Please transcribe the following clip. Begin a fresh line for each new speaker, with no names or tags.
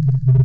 フフフ。